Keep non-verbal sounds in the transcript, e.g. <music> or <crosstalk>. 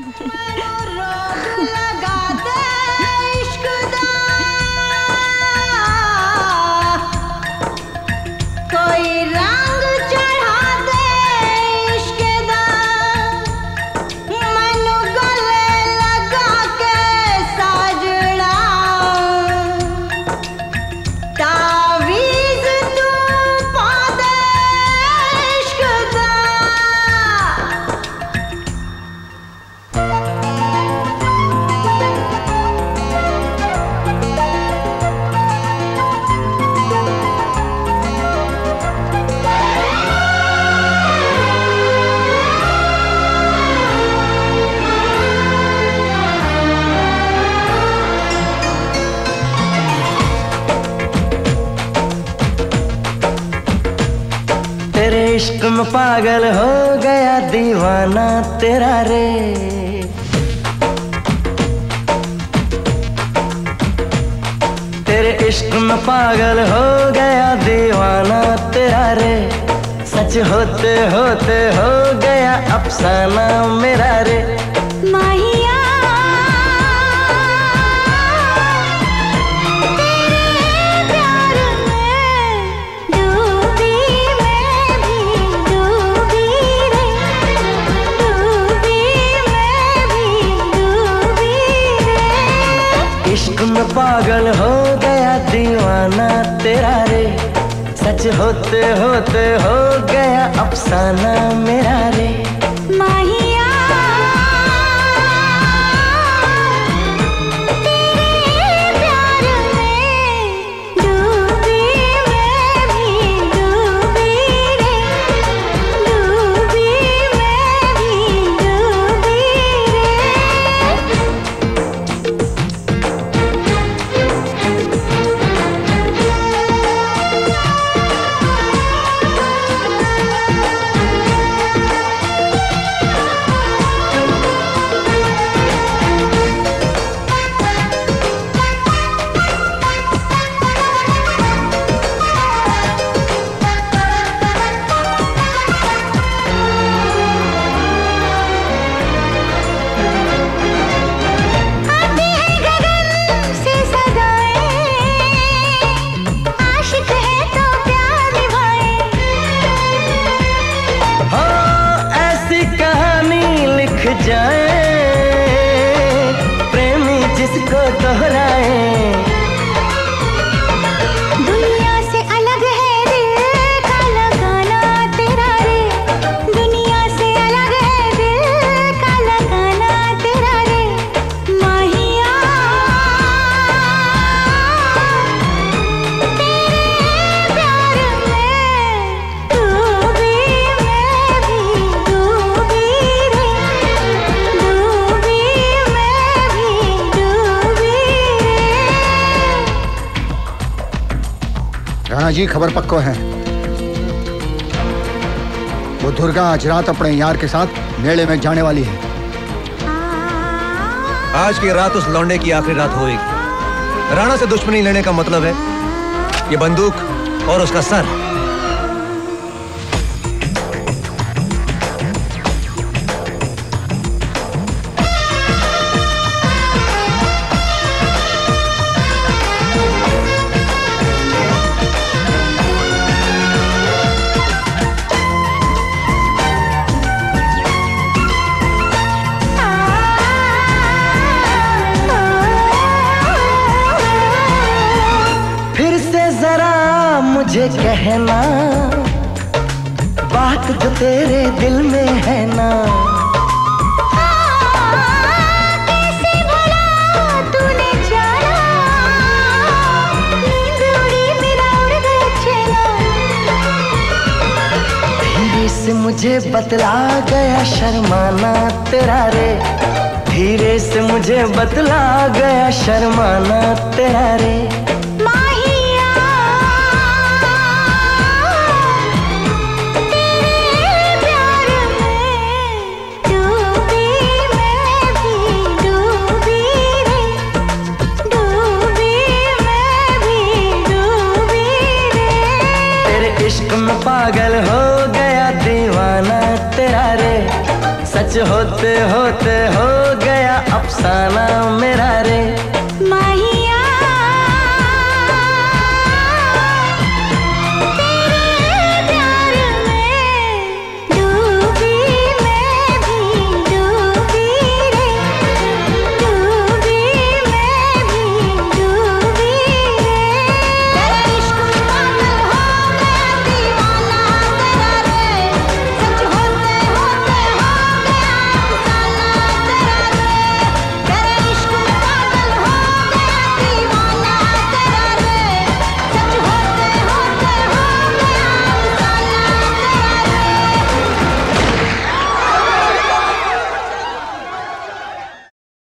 Bye. <laughs> इश्क में पागल हो गया दीवाना तेरा रे। तेरे इश्क में पागल हो गया दीवाना तेरा रे। सच होते होते हो गया अफसाना मेरा रे। माहिया पागल हो गया दीवाना तेरा रे। सच होते होते हो गया अफसाना मेरा रे। राणा जी, खबर पक्को है। वो दुर्गा आज रात अपने यार के साथ मेले में जाने वाली है। आज की रात उस लौंडे की आखिरी रात होएगी। राणा से दुश्मनी लेने का मतलब है, ये बंदूक और उसका सर। मुझे कहना बात जो तेरे दिल में है ना। से मुझे बतला गया शर्माना तेरा रे। धीरे से मुझे बतला गया शर्माना तेरा रे। इश्क में पागल हो गया दीवाना तेरा रे। सच होते होते हो